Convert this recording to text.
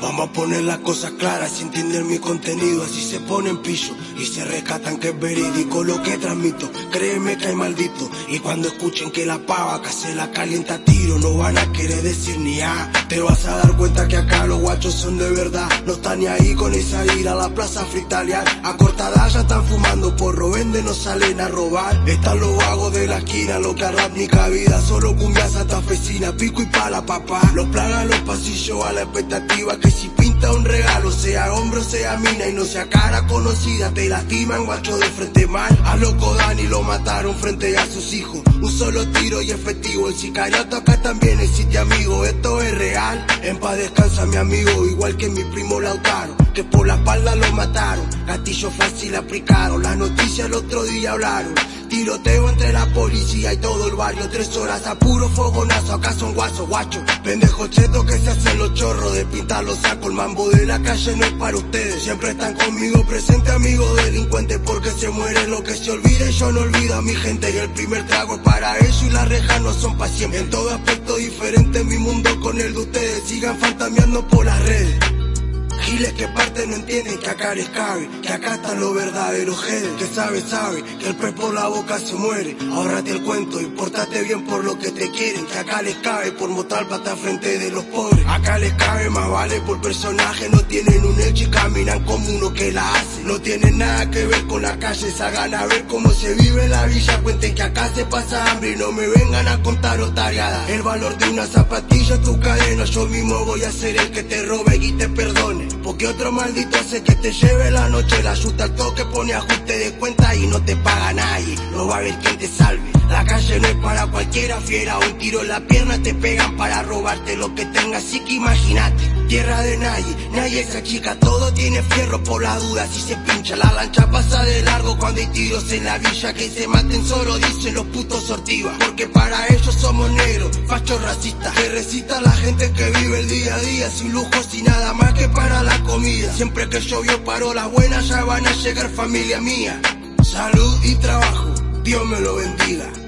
Vamos a poner las cosas claras, si entienden mi contenido, así se ponen pillo y se rescatan que es verídico lo que transmito. Créeme que hay maldito y cuando escuchen que la pava que se la calienta a tiro, no van a querer decir ni a. Te vas a dar cuenta que acá los guachos son de verdad, no están ni ahí con esa ira la plaza fritalear. A cortada ya están fumando porro, venden, no salen a robar. Están los vagos de la esquina, lo que rap ni cabida, solo cumbias hasta fecina, pico y pala papá. Los plagan los pasillos a la expectativa que si pinta un regalo, sea hombre o sea mina y no sea cara conocida, te lastiman guacho de frente mal. A loco Dani lo mataron frente a sus hijos, un solo tiro y efectivo. El sicariato acá también existe amigo, esto es real. En paz descansa mi amigo, igual que mi primo Lautaro, que por la espalda lo mataron. Gatillo fácil aplicaron, las noticias el otro día hablaron. Tiroteo entre la policía y todo el barrio, tres horas a puro fogonazo, acá son guaso, guacho. Pendejo cheto que se hacen los chorros de pintar los sacos, el mambo de la calle no es para ustedes. Siempre están conmigo, presente amigo delincuente, porque se muere lo que se olvida y yo no olvido a mi gente. Y el primer trago es para ellos y las rejas no son para. En todo aspecto diferente mi mundo con el de ustedes, sigan fantameando por las redes. Giles que parte no entienden que acá les cabe, que acá están los verdaderos jedes, que sabe, sabe, que el pez por la boca se muere. Ahórrate el cuento y pórtate bien por lo que te quieren, que acá les cabe por mostrar plata frente de los pobres. Acá les cabe más vale por personaje, no tienen un hecho y caminan como uno que la hace. No tienen nada que ver con la calle, salgan a ver cómo se vive en la villa, cuenten que acá se pasa hambre y no me vengan a contar otariadas. El valor de una zapatilla, tu cadena, yo mismo voy a ser el que te robe y te perdone. Porque otro maldito hace que te lleve la noche, la ayuda al toque pone ajuste de cuenta y no te paga nadie. No va a haber quien te salve. La calle no es para cualquiera fiera, un tiro en la pierna te pegan para robarte lo que tengas, así que imagínate. Tierra de nadie, nadie esa chica, todo tiene fierro por la duda, si se pincha la lancha pasa de largo cuando hay tiros en la villa, que se maten solo dicen los putos sortivas, porque para negros, fachos racistas, que recita la gente que vive el día a día, sin lujos y nada más que para la comida, siempre que llovió paró las buenas ya van a llegar familia mía, salud y trabajo, Dios me lo bendiga.